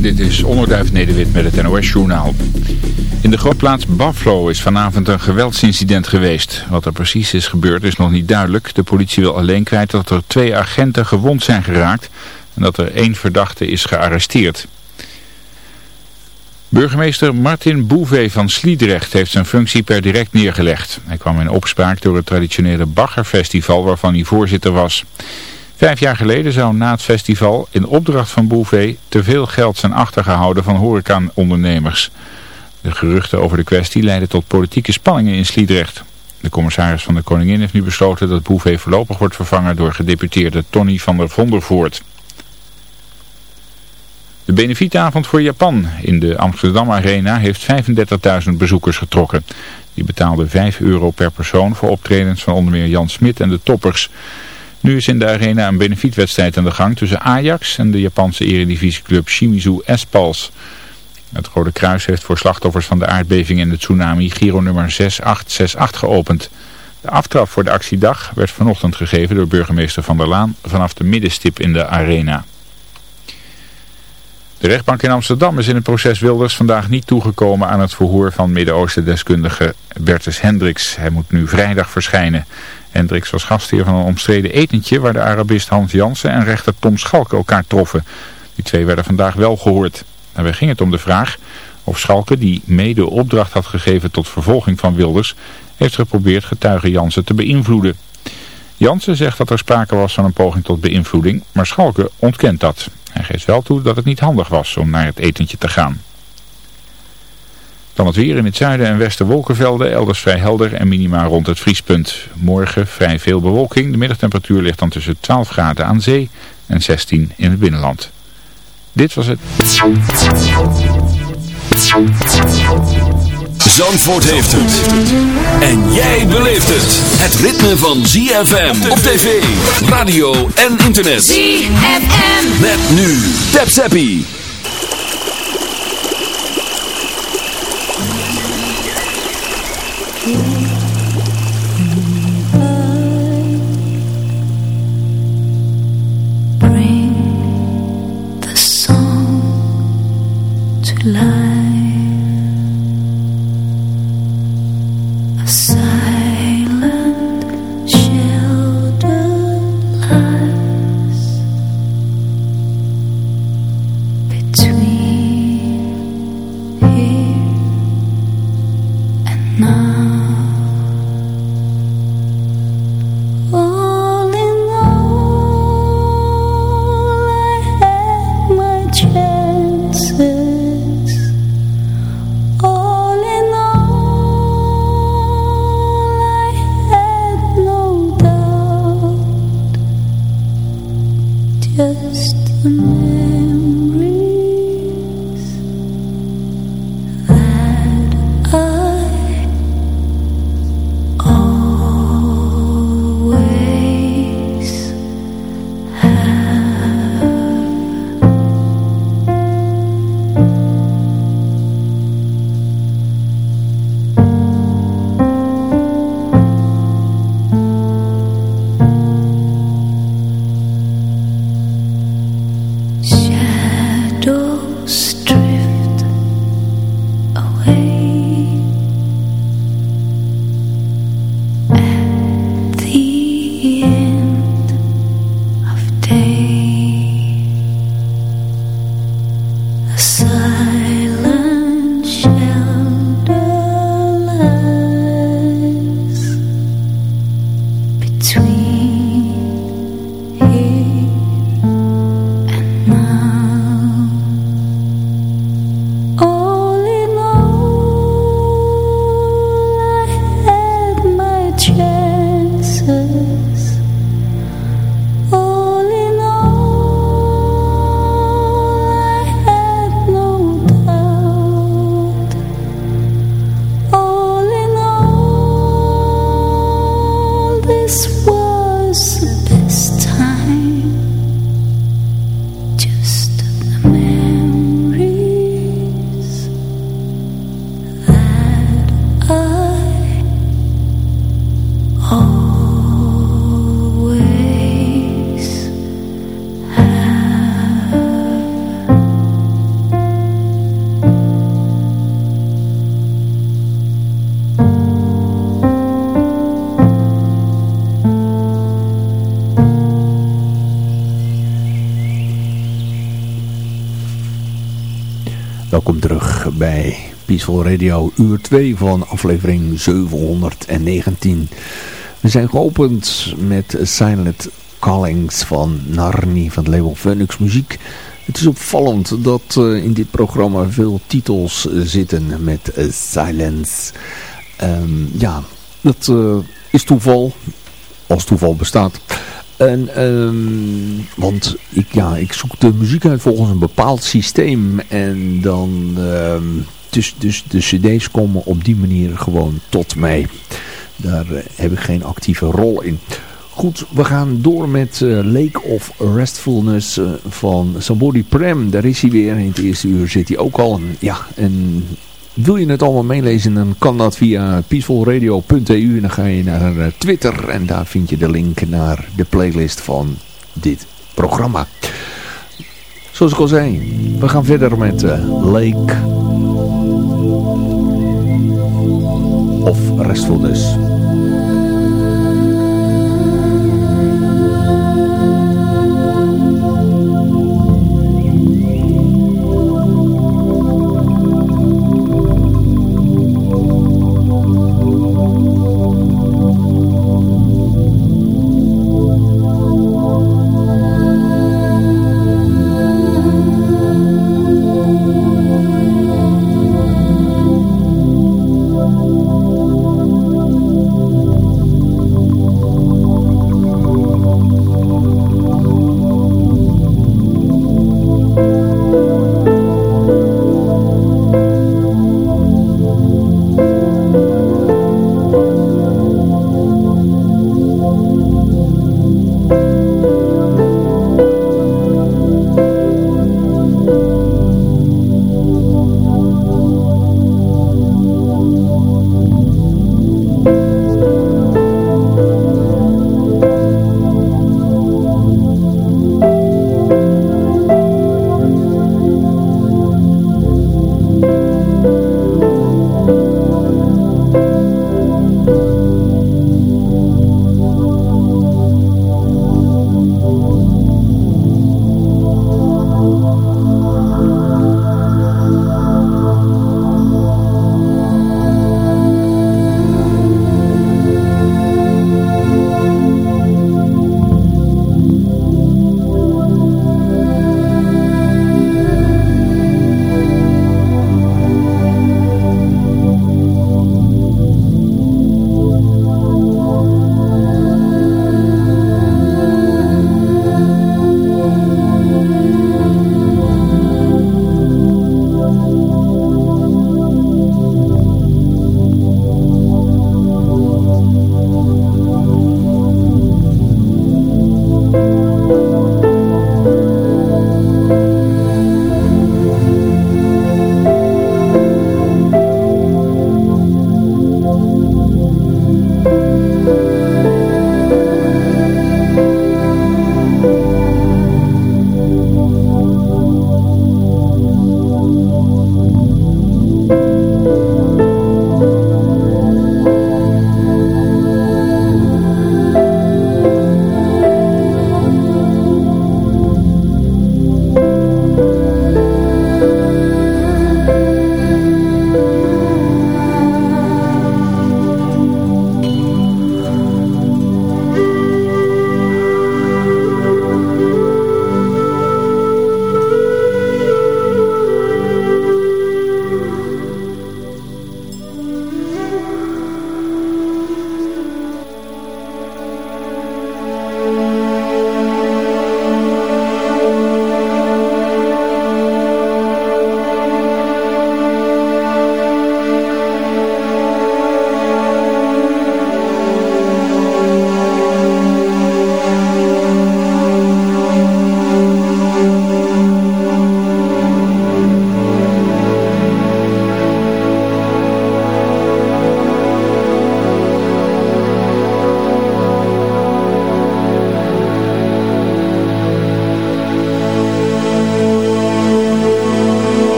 Dit is Onderduif Nederwit met het NOS-journaal. In de grootplaats Buffalo is vanavond een geweldsincident geweest. Wat er precies is gebeurd is nog niet duidelijk. De politie wil alleen kwijt dat er twee agenten gewond zijn geraakt en dat er één verdachte is gearresteerd. Burgemeester Martin Bouvet van Sliedrecht heeft zijn functie per direct neergelegd. Hij kwam in opspraak door het traditionele baggerfestival waarvan hij voorzitter was. Vijf jaar geleden zou na het festival in opdracht van Bouvet te veel geld zijn achtergehouden van horecaondernemers. De geruchten over de kwestie leidden tot politieke spanningen in Sliedrecht. De commissaris van de Koningin heeft nu besloten dat Bouvet voorlopig wordt vervangen door gedeputeerde Tony van der Vondervoort. De benefietavond voor Japan in de Amsterdam Arena heeft 35.000 bezoekers getrokken. Die betaalden 5 euro per persoon voor optredens van onder meer Jan Smit en de toppers. Nu is in de arena een benefietwedstrijd aan de gang tussen Ajax en de Japanse eredivisieclub Shimizu S-Pals. Het Rode Kruis heeft voor slachtoffers van de aardbeving en de tsunami Giro nummer 6868 geopend. De aftrap voor de actiedag werd vanochtend gegeven door burgemeester Van der Laan vanaf de middenstip in de arena. De rechtbank in Amsterdam is in het proces Wilders vandaag niet toegekomen aan het verhoor van Midden-Oosten-deskundige Bertus Hendricks. Hij moet nu vrijdag verschijnen. Hendricks was gastheer van een omstreden etentje waar de Arabist Hans Jansen en rechter Tom Schalke elkaar troffen. Die twee werden vandaag wel gehoord. Daarbij ging het om de vraag of Schalke, die mede opdracht had gegeven tot vervolging van Wilders, heeft geprobeerd getuige Jansen te beïnvloeden. Jansen zegt dat er sprake was van een poging tot beïnvloeding, maar Schalke ontkent dat. Hij geeft wel toe dat het niet handig was om naar het etentje te gaan. Dan het weer in het zuiden en westen wolkenvelden, elders vrij helder en minimaal rond het vriespunt. Morgen vrij veel bewolking, de middagtemperatuur ligt dan tussen 12 graden aan zee en 16 in het binnenland. Dit was het. Zandvoort heeft het. En jij beleeft het. Het ritme van ZFM op tv, radio en internet. ZFM. Met nu. Tap Zappie. you. Bij Peaceful Radio uur 2 van aflevering 719. We zijn geopend met Silent Callings van Narni van het label Phoenix Muziek. Het is opvallend dat uh, in dit programma veel titels zitten met uh, silence. Um, ja, dat uh, is toeval, als toeval bestaat. En, um, want ik, ja, ik zoek de muziek uit volgens een bepaald systeem. En dan, um, dus, dus de cd's komen op die manier gewoon tot mij. Daar uh, heb ik geen actieve rol in. Goed, we gaan door met uh, Lake of Restfulness uh, van Somebody Prem. Daar is hij weer. In het eerste uur zit hij ook al. En, ja, en wil je het allemaal meelezen, dan kan dat via peacefulradio.eu. En dan ga je naar uh, Twitter en daar vind je de link naar de playlist van dit programma. Zoals ik al zei, we gaan verder met Lake of Restfulness. Each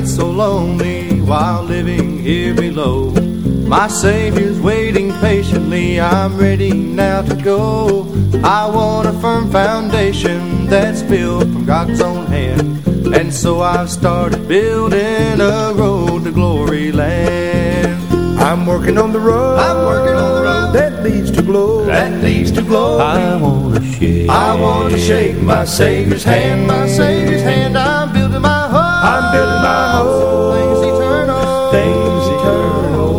Get so lonely while living here below. My Savior's waiting patiently, I'm ready now to go. I want a firm foundation that's built from God's own hand. And so I've started building a road to glory land. I'm working on the road. I'm working on the road that leads to glory. That leads to glory. I wanna shake. I wanna shake my Savior's hand, my Savior's hand. I'm Things eternal.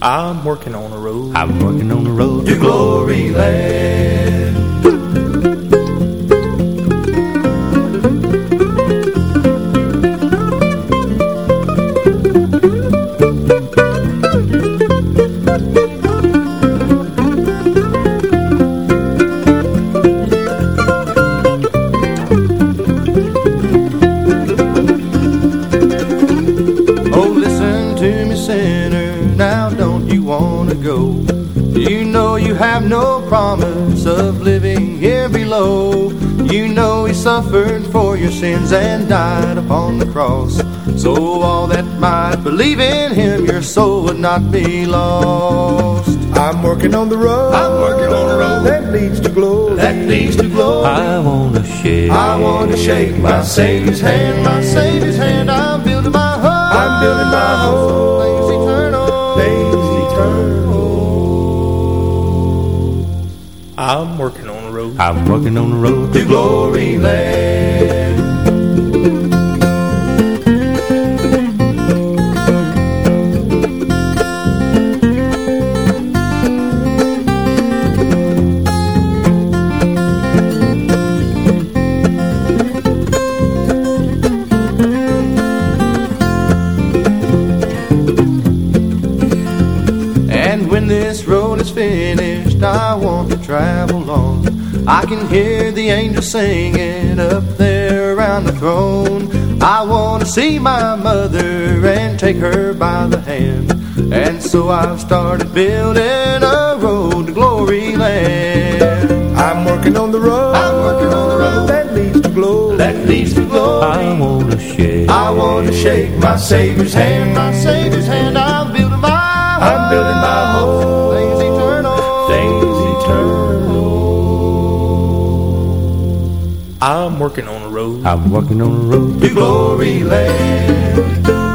I'm working on a road. I'm working on the road to glory land. For your sins and died upon the cross. So all that might believe in him, your soul would not be lost. I'm working on the road. I'm working on the road that leads to glory. that leads to glory. I wanna shake. I want to shake my Savior's hand, my Savior's hand. I'm building my home. I'm building my home. Things eternal. Things eternal. I'm working on the road I'm working on the road to glory land. Singing up there around the throne. I want to see my mother and take her by the hand. And so I've started building a road to glory land. I'm working on the road. I'm working on the road that leads to glory. that leads to glory. I wanna shake. I want to shake my Savior's hand, my Savior's hand. I'm building my I'm building my home. Working on a road I'm working on the road to glory land.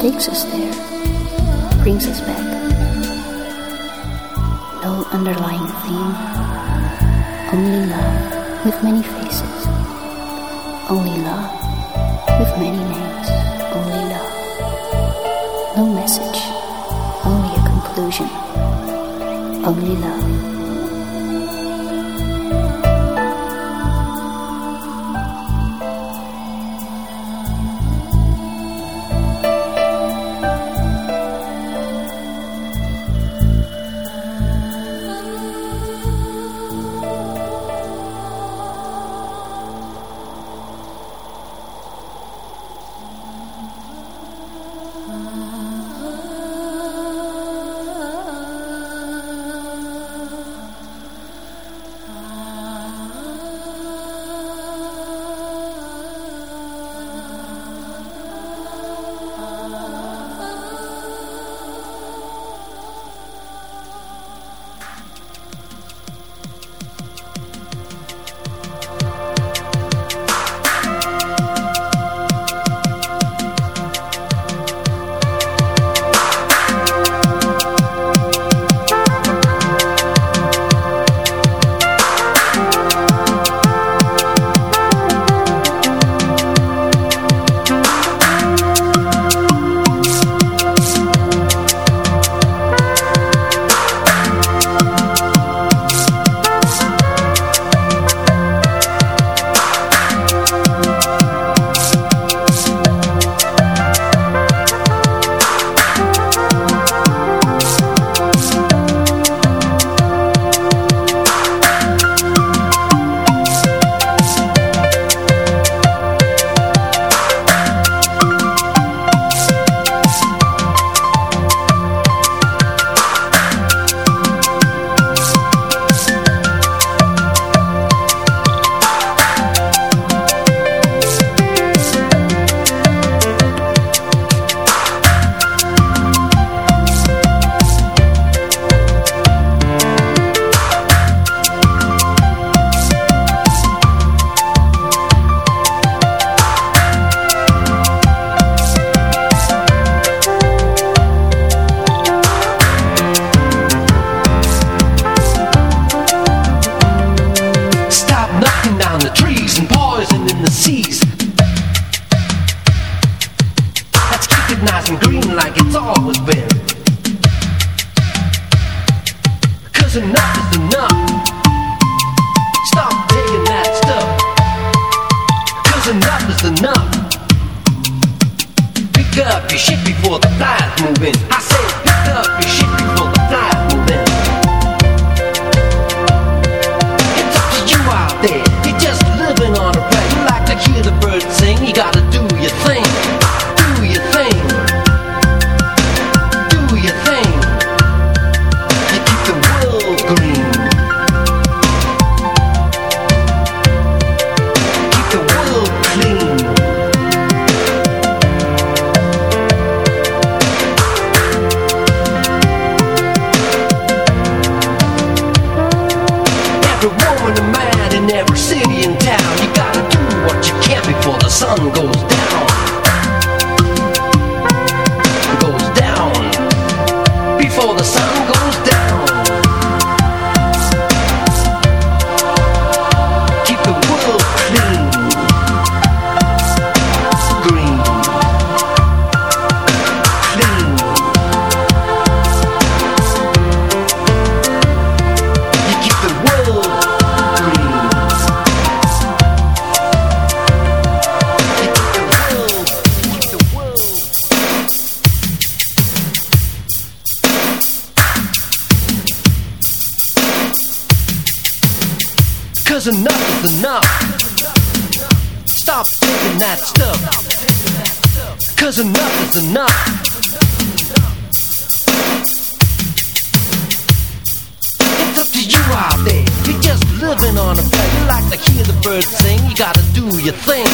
takes us there, brings us back. No underlying theme, only love with many faces, only love with many names, only love. No message, only a conclusion, only love. Cause enough is enough. It's up to you out there. You're just living on a prayer. You like to hear the birds sing. You gotta do your thing.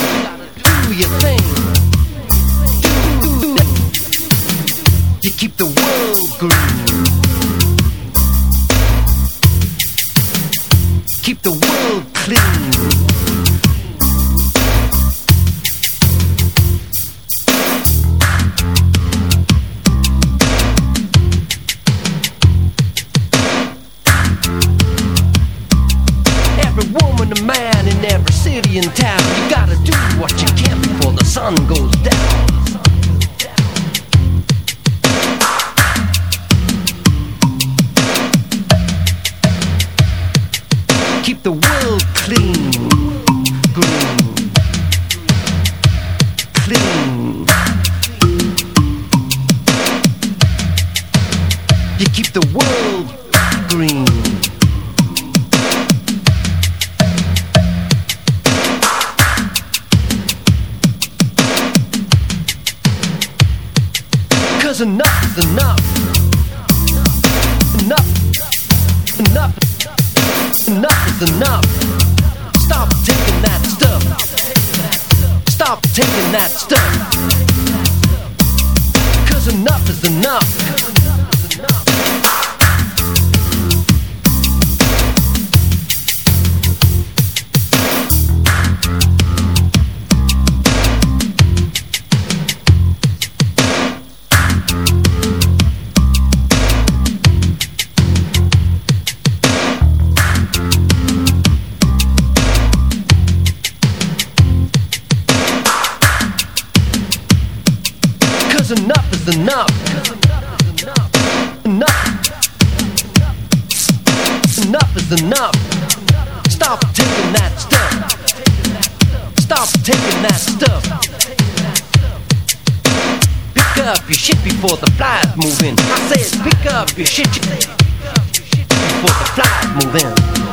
Do your thing. Do, do, do. You keep the world green. Keep the world clean. enough. Stop taking that stuff. Stop taking that stuff. Pick up your shit before the flies move in. I said, pick up your shit before the flies move in.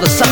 the sun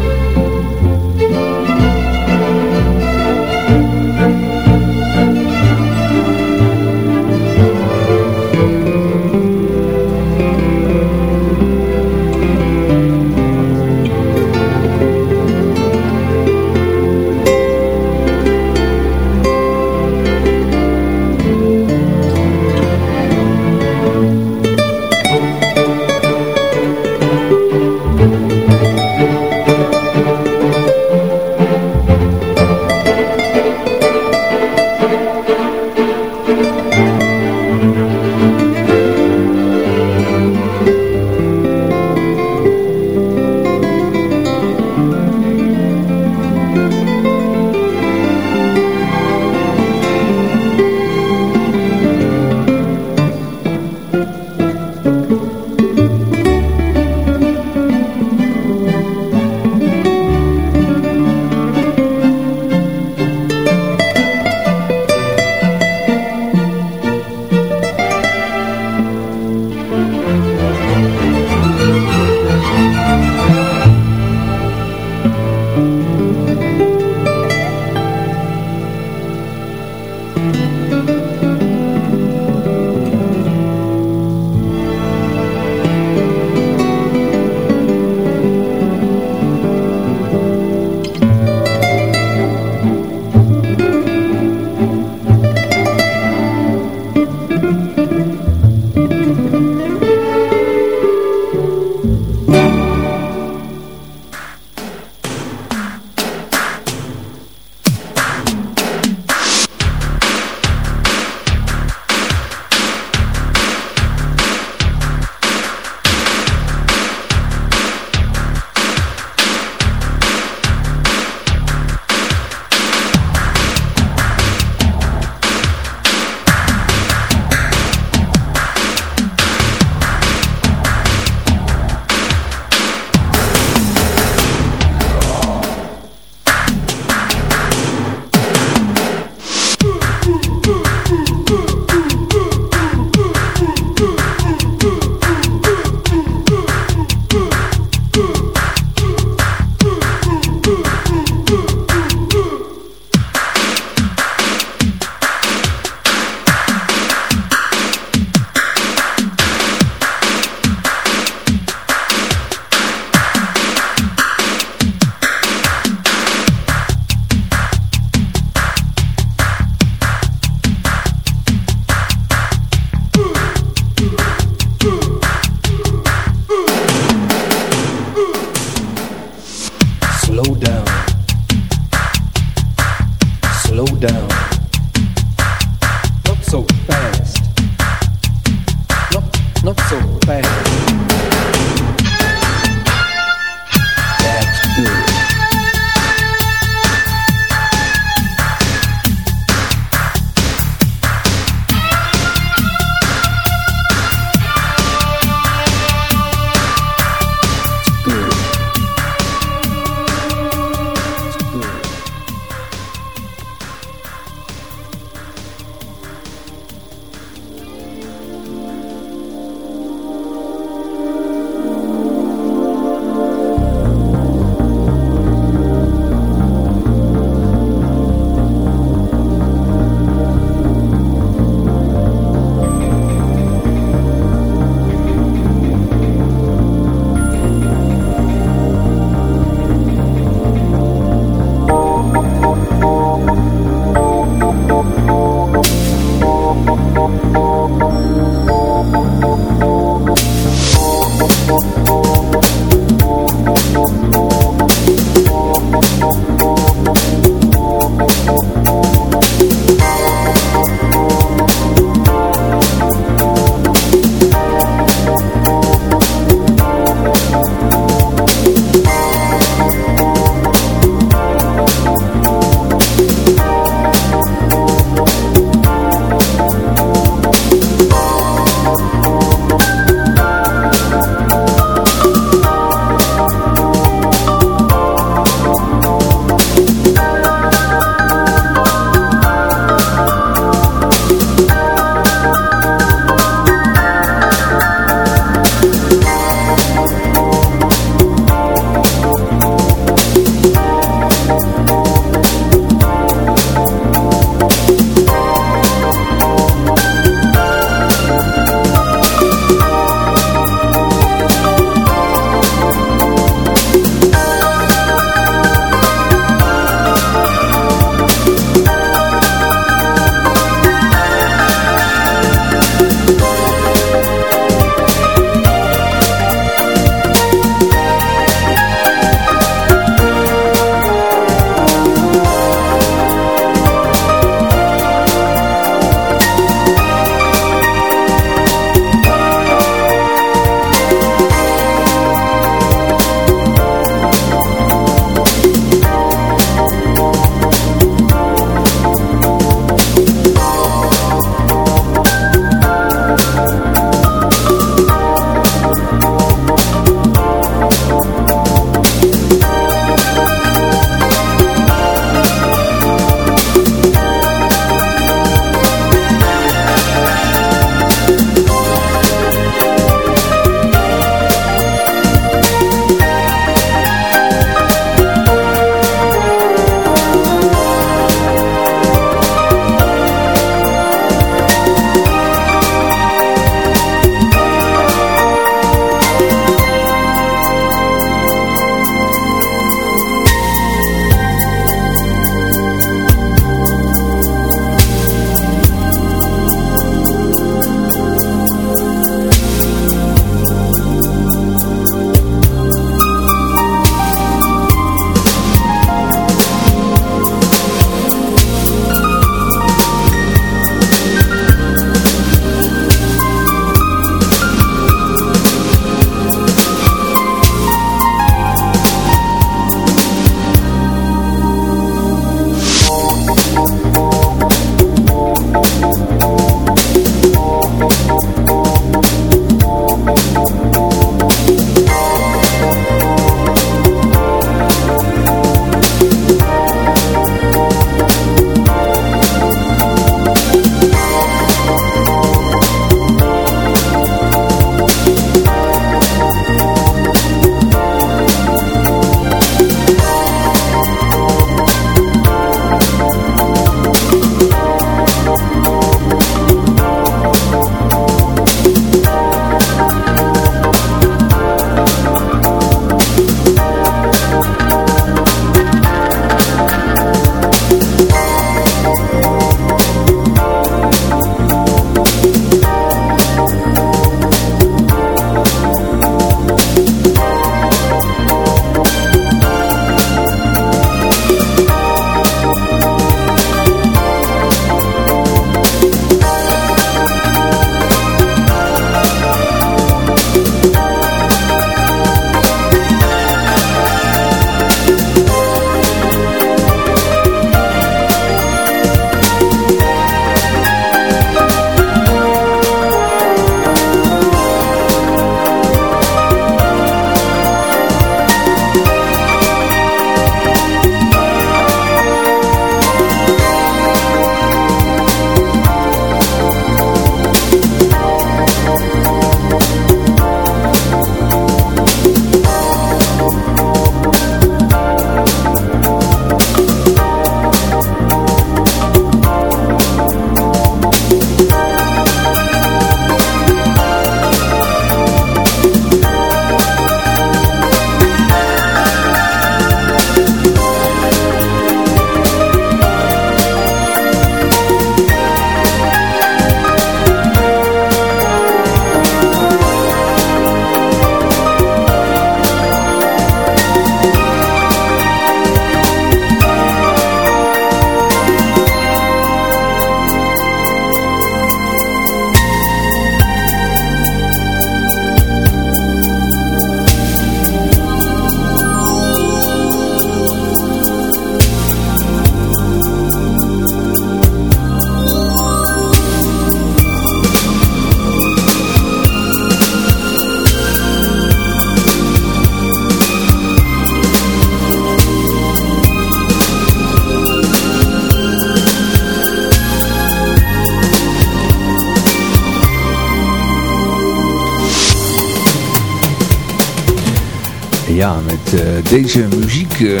deze muziek uh,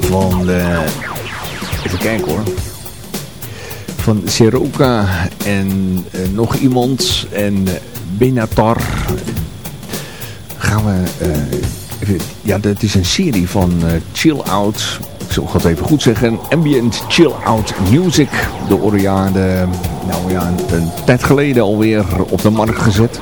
van, uh, even kijken hoor, van Seroka en nog iemand en Benatar. Gaan we, even, ja dat is een serie van Chill Out, ik zal het even goed zeggen, Ambient Chill Out Music, de Oriade, nou ja, een, een tijd geleden alweer op de markt gezet.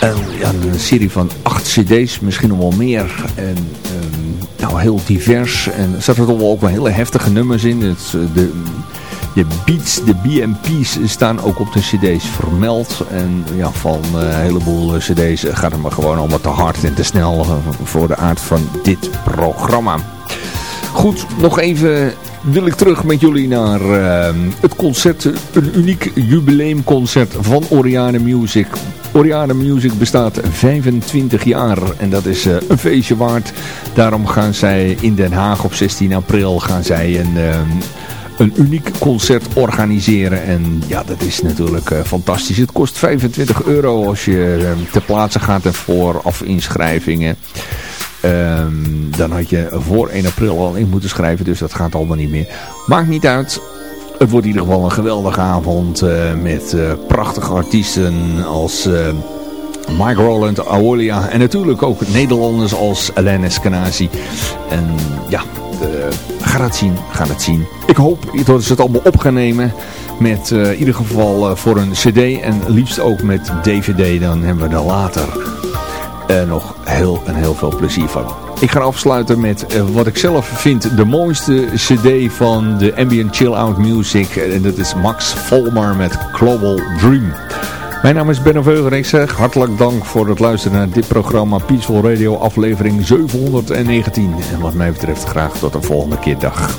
En, ja, een serie van cd's, misschien nog wel meer. En um, nou, heel divers. En er zaten toch ook wel hele heftige nummers in. Het, de, de beats, de BMP's staan ook op de cd's vermeld. En ja, van uh, een heleboel cd's gaat het maar gewoon allemaal te hard en te snel voor de aard van dit programma. Goed, nog even wil ik terug met jullie naar uh, het concert, een uniek jubileumconcert van Oriane Music. Oriane Music bestaat 25 jaar en dat is uh, een feestje waard. Daarom gaan zij in Den Haag op 16 april gaan zij een, uh, een uniek concert organiseren. En ja, dat is natuurlijk uh, fantastisch. Het kost 25 euro als je ter plaatse gaat en vooraf inschrijvingen. Um, dan had je voor 1 april al in moeten schrijven, dus dat gaat allemaal niet meer. Maakt niet uit. Het wordt in ieder geval een geweldige avond uh, met uh, prachtige artiesten als uh, Mike Roland, Aolia en natuurlijk ook Nederlanders als Alain Eskenazi. En ja, ga het zien, ga het zien. Ik hoop dat ze het allemaal op gaan nemen met in ieder geval voor een cd en liefst ook met dvd. Dan hebben we er later uh, nog heel en heel veel plezier van. Ik ga afsluiten met uh, wat ik zelf vind de mooiste cd van de ambient chill out music. En dat is Max Volmar met Global Dream. Mijn naam is Ben Veuger ik zeg hartelijk dank voor het luisteren naar dit programma Peaceful Radio aflevering 719. En wat mij betreft graag tot de volgende keer dag.